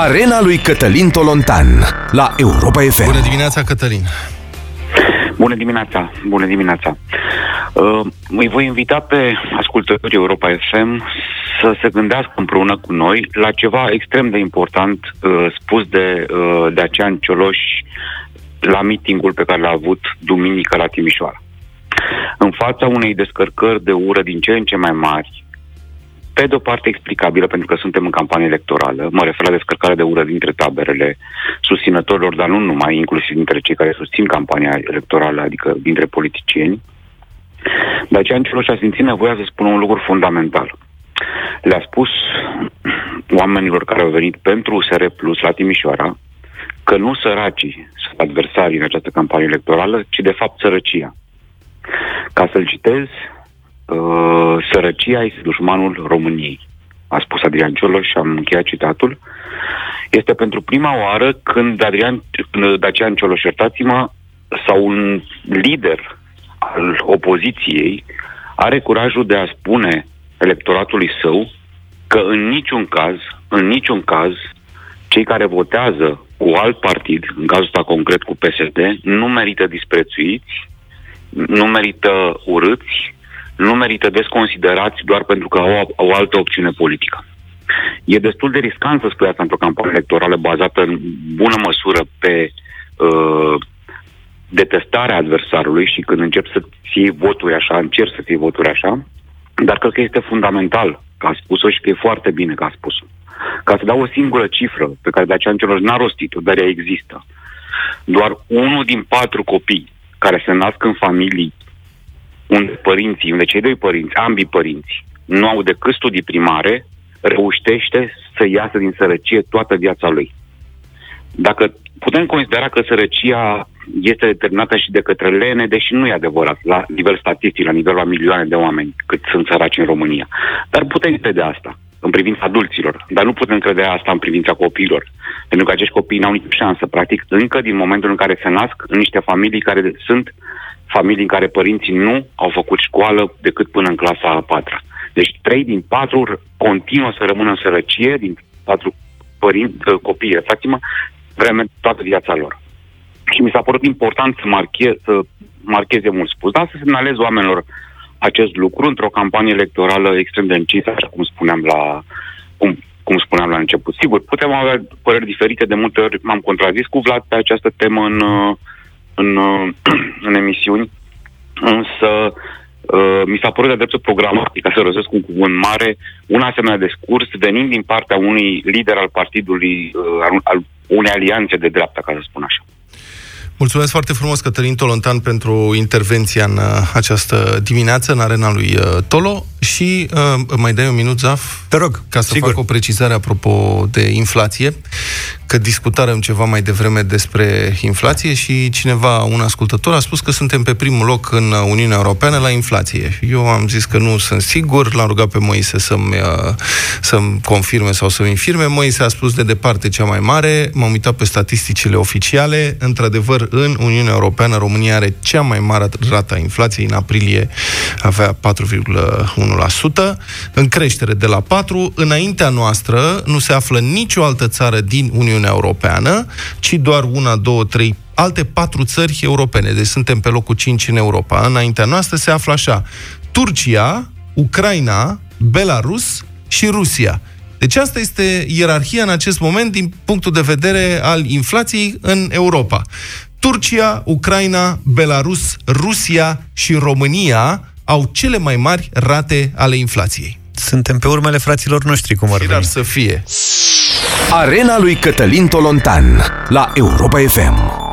Arena lui Cătălin Tolontan la Europa FM. Bună dimineața, Cătălin! Bună dimineața, bună dimineața. Uh, îi voi invita pe ascultătorii Europa FM să se gândească împreună cu noi la ceva extrem de important uh, spus de uh, Dacian Cioloș la mitingul pe care l-a avut duminică la Timișoara. În fața unei descărcări de ură din ce în ce mai mari, pe de o parte explicabilă, pentru că suntem în campanie electorală, mă refer la descărcarea de ură dintre taberele susținătorilor, dar nu numai, inclusiv dintre cei care susțin campania electorală, adică dintre politicieni. De aceea Cioloș a simțit nevoia să spună un lucru fundamental. Le-a spus oamenilor care au venit pentru USR Plus la Timișoara că nu săracii sunt adversarii în această campanie electorală, ci de fapt sărăcia. Ca să-l citez, uh, sărăcia este dușmanul României, a spus Adrian Cioloș și am încheiat citatul. Este pentru prima oară când Adrian, Dacian Cioloș, iertați-mă, sau un lider al opoziției are curajul de a spune electoratului său că în niciun caz, în niciun caz, cei care votează cu alt partid, în cazul ăsta concret cu PSD, nu merită disprețuiți, nu merită urâți, nu merită desconsiderați doar pentru că au o altă opțiune politică. E destul de riscant să spui asta într-o campanie electorală bazată în bună măsură pe uh, detestarea adversarului și când încep să fie voturi așa, încerc să fie voturi așa, dar cred că este fundamental că a spus-o și că e foarte bine că a spus-o. Ca să dau o singură cifră pe care de aceea celor n-a rostit-o, dar ea există. Doar unul din patru copii care se nasc în familii unde părinții, unde cei doi părinți, ambii părinți, nu au decât studii primare, reușește să iasă din sărăcie toată viața lui. Dacă putem considera că sărăcia este determinată și de către lene, deși nu e adevărat, la nivel statistic, la nivelul a milioane de oameni cât sunt săraci în România. Dar putem crede asta în privința adulților, dar nu putem crede asta în privința copiilor. Pentru că acești copii n-au nicio șansă, practic, încă din momentul în care se nasc în niște familii care sunt familii în care părinții nu au făcut școală decât până în clasa a patra. Deci trei din patru continuă să rămână în sărăcie, din patru părinți, copii, iertați-mă, vreme toată viața lor. Și mi s-a părut important să, marche, să marcheze mult spus, dar să semnalez oamenilor acest lucru într-o campanie electorală extrem de încisă, așa cum spuneam la, cum, cum spuneam la început. Sigur, putem avea păreri diferite, de multe ori m-am contrazis cu Vlad pe această temă în, în, în emisiuni, însă uh, mi s-a părut de dreptul programatic, ca să rostesc un cuvânt mare, un asemenea discurs venind din partea unui lider al partidului, uh, al, al unei alianțe de dreapta, ca să spun așa. Mulțumesc foarte frumos, Cătălin Tolontan, pentru intervenția în uh, această dimineață în arena lui uh, Tolo și uh, mai dai un minut, Zaf? Te rog, Ca să sigur. fac o precizare apropo de inflație, că discutarăm ceva mai devreme despre inflație și cineva, un ascultător, a spus că suntem pe primul loc în Uniunea Europeană la inflație. Eu am zis că nu sunt sigur, l-am rugat pe Moise să-mi, uh, să-mi confirme sau să-mi infirme. Moise a spus de departe cea mai mare, m-am uitat pe statisticile oficiale, într-adevăr, în Uniunea Europeană, România are cea mai mare rată a inflației. În aprilie avea 4,1%, în creștere de la 4. Înaintea noastră nu se află nicio altă țară din Uniunea Europeană, ci doar una, două, trei, alte patru țări europene. Deci suntem pe locul 5 în Europa. Înaintea noastră se află așa. Turcia, Ucraina, Belarus și Rusia. Deci asta este ierarhia în acest moment din punctul de vedere al inflației în Europa. Turcia, Ucraina, Belarus, Rusia și România au cele mai mari rate ale inflației. Suntem pe urmele fraților noștri, cum ar Și veni. dar să fie. Arena lui Cătălin Tolontan la Europa FM.